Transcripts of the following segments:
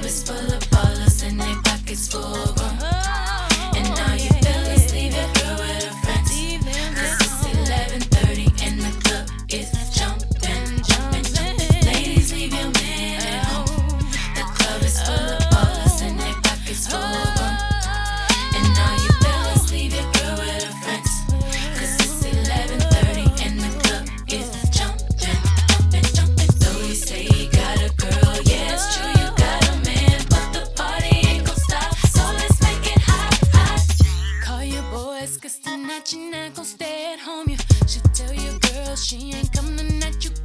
club is full of ballers and they pockets full. of. coming at you.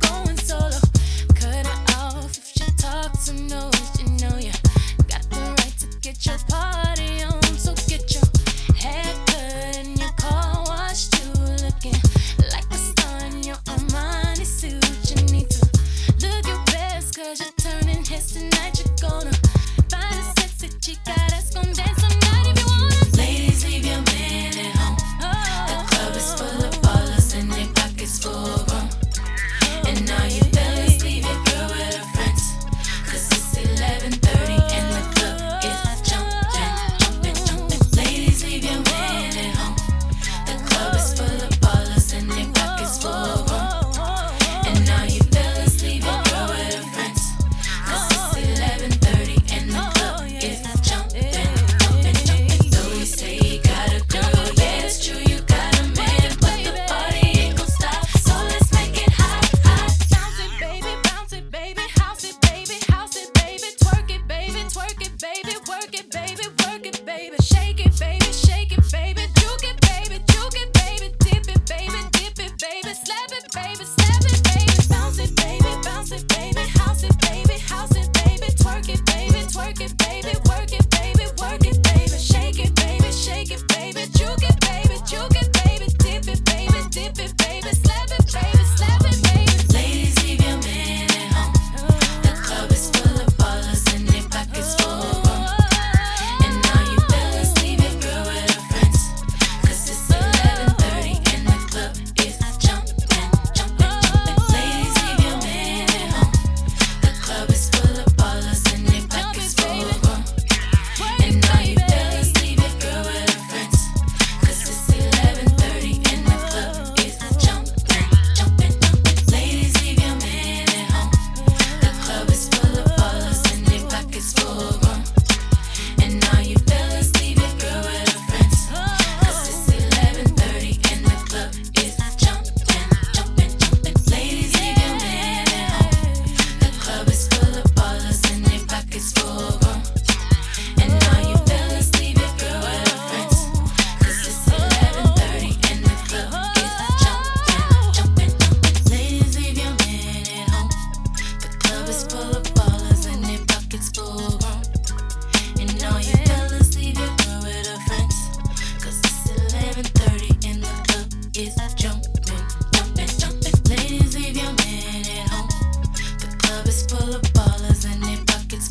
It's full of ballers and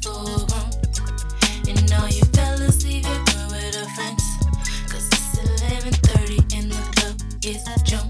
full. And all you fellas leave your girl with a friend. It's 11.30 and the club is.